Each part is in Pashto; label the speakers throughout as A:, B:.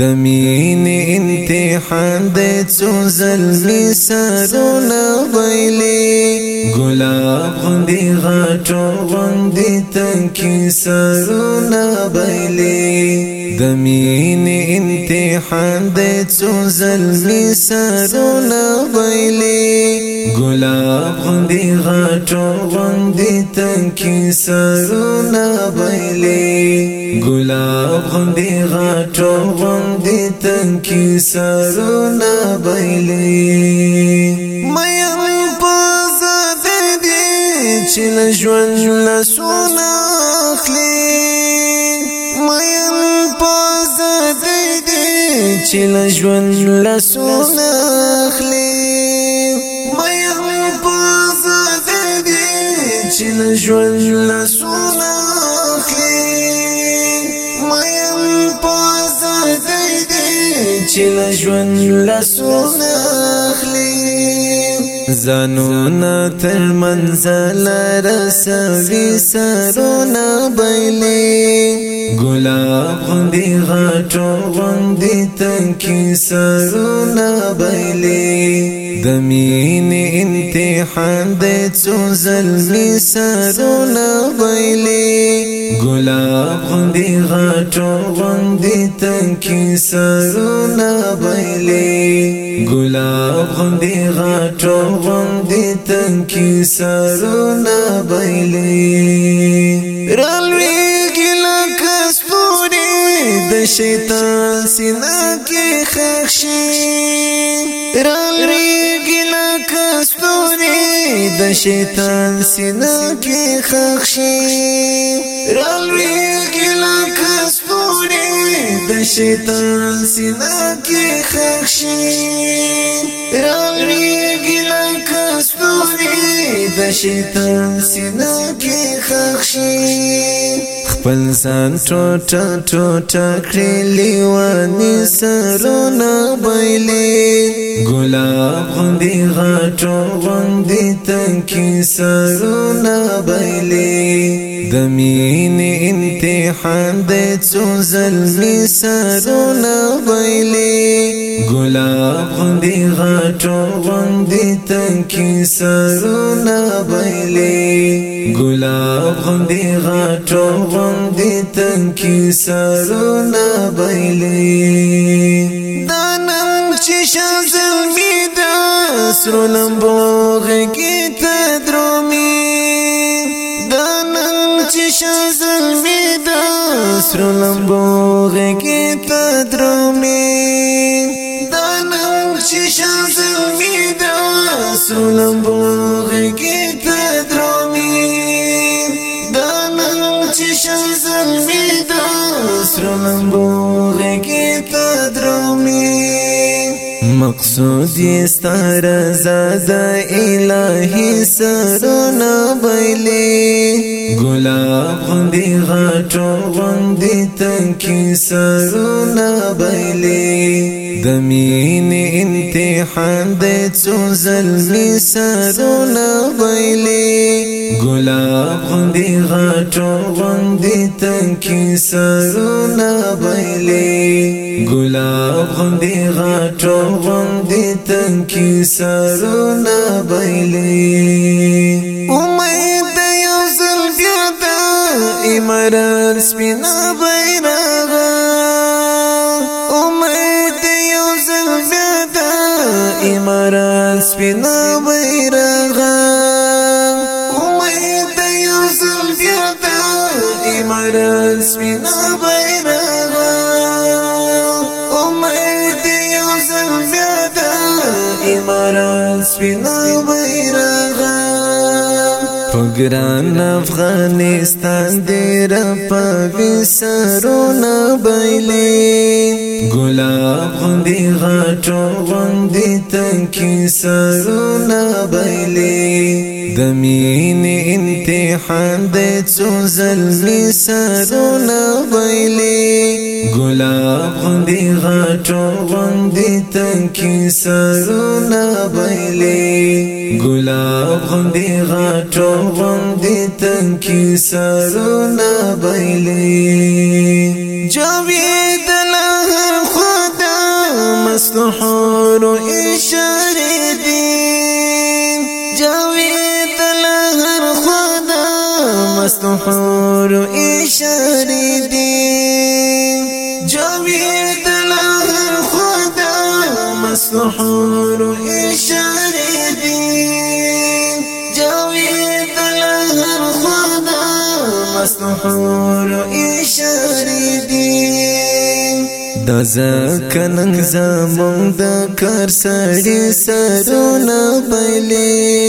A: د
B: مینې
A: امتحان د څو زلمی سرونه
B: گلاب
A: غندی غوندې غندی تنکی تنکي سرونه ویلې د مینې امتحان د څو زلمی
B: ګلاب
A: غوندي غټو غوندي تنکی سرونه بایلي ګلاب غوندي غټو غوندي تنکی سرونه بایلي مې پزاد دې چې له ژوند له سونه اخلي مې پزاد دې چې له ژوند له سونه اخلي چې له ژوند لاسونه اخلي ما یم په آزادۍ دی چې له ژوند لاسونه اخلي
B: زانونا
A: تر منزل رسوي سرونا بيلي
B: گلاب
A: غندي غاټو غندي تنکی سرونا بيلي د مين امتحان د څو زلمي سرونه ویلي
B: ګلاب
A: غوندي غټو غوندي تنکی سرونه ویلي ګلاب غوندي غټو غوندي تنکی سرونه ویلي رالوي ګل کسپوري د شیطان سینه کې خښ شي رالوي د شیطان سینه کې خښي رالوي ګلا کستوري د شیطان سینه کې خښي رالوي ګلا کستوري د شیطان سینو کې خښي خپل ځان ټوټه ټوټه کړې لیوانې سرونه بایلې
B: ګلاب
A: غوندې غاټو غوندې تنکي سرونه بایلې د مینې امتحان دې څو زلمی سرونه ویلي
B: ګلاب
A: غوندې غټو غوندې تنکی سرونه ویلي ګلاب غوندې غټو غوندې تنکی سرونه ویلي دانم چې شزلمی دا سرونه بوغ سرو لمبو غیگی تدرومی دانم شیشن زلمی دا سرو لمبو غیگی تدرومی دانم شیشن زلمی دا سرو لمبو غیگی تدرومی
B: مقصود
A: ستر زادا الہی سرنا بیلی
B: گلاب
A: غندی غاٹو غندی تنکی سرنا بیلی دمین امتحان دی چو ظلمی سرنا بیلی
B: گلاب غندی غاٹو
A: غندی تنکی سرنا بیلی غلا غندي غټو غندي تنکی سرونه بایلي امید یو زل بیا د امران سپینا بیرغ امید یو زل بیا د امران سپینا بیرغ امید یو زل بیا د سپینا بیرغ سپینا بیرغا
B: پګران
A: افغانستان دې په وسرونه بایلې ګلاب غوندې غټو غوندې تنکی سرونه بایلې د مینې امتحان دې څو زلمي سرونه بایلې
B: ګلاب
A: غوندې غټو غوندې تنکی سرونه بایلې ګلاب غوندې غټو غوندې تنکی سرونه بایلې جاوید له خدا مسحور اشاره دین جاوید له خدا مسحور اشاره دین جاوید لهر خدا مسحور اشاره دین جاوید لهر خدا مسحور اشاره دین د زکنن زمون د کر سړی سرونه
B: بلی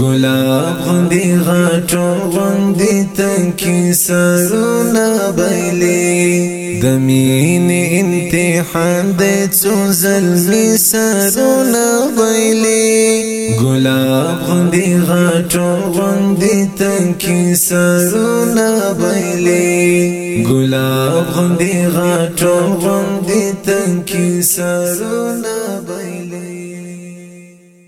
B: ګلاب غوندي
A: غټو غوندي تنکی سرونه بلی د مين امتحان د څو زلمي سرونه ویلي
B: ګلاب
A: غوندي غټو غوندي تنکی سرونه ویلي ګلاب غوندي غټو غوندي تنکی سرونه ویلي